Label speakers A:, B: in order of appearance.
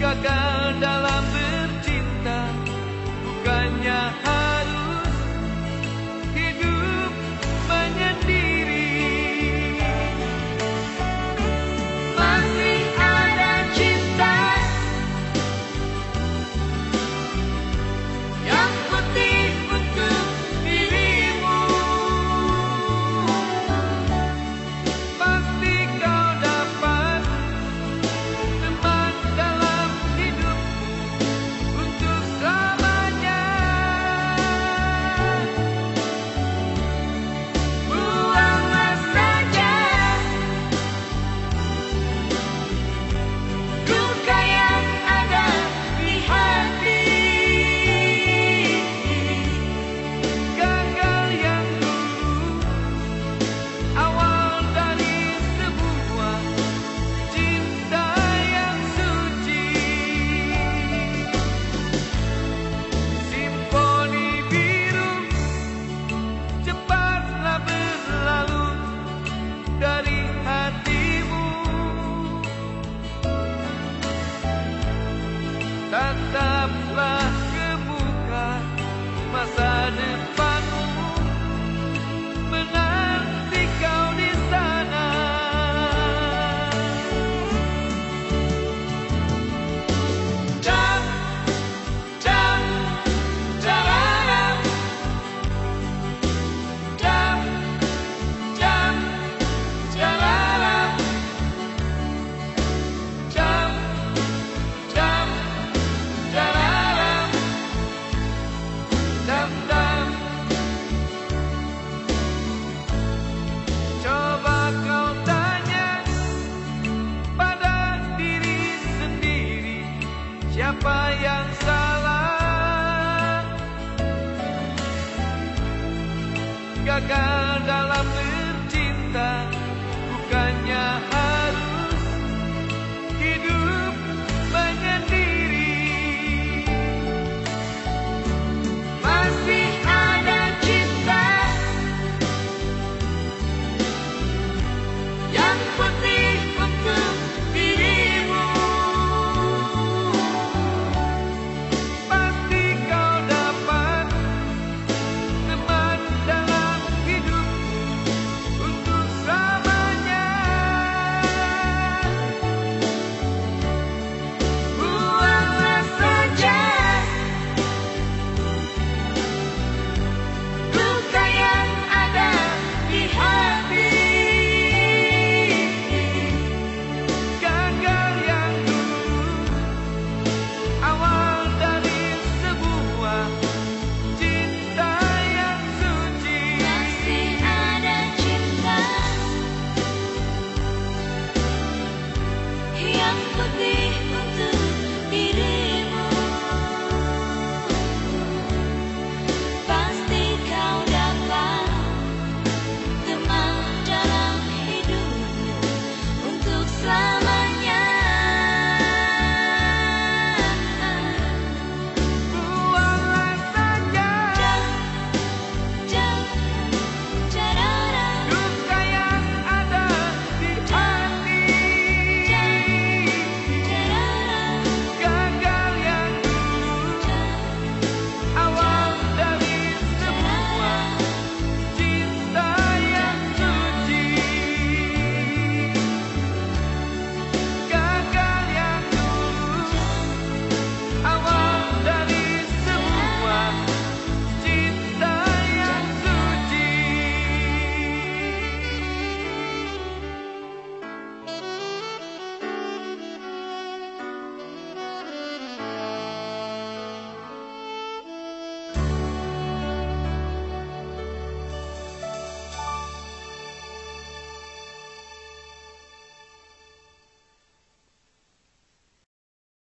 A: Gagal dalam siapa yang salah? Gagal dalam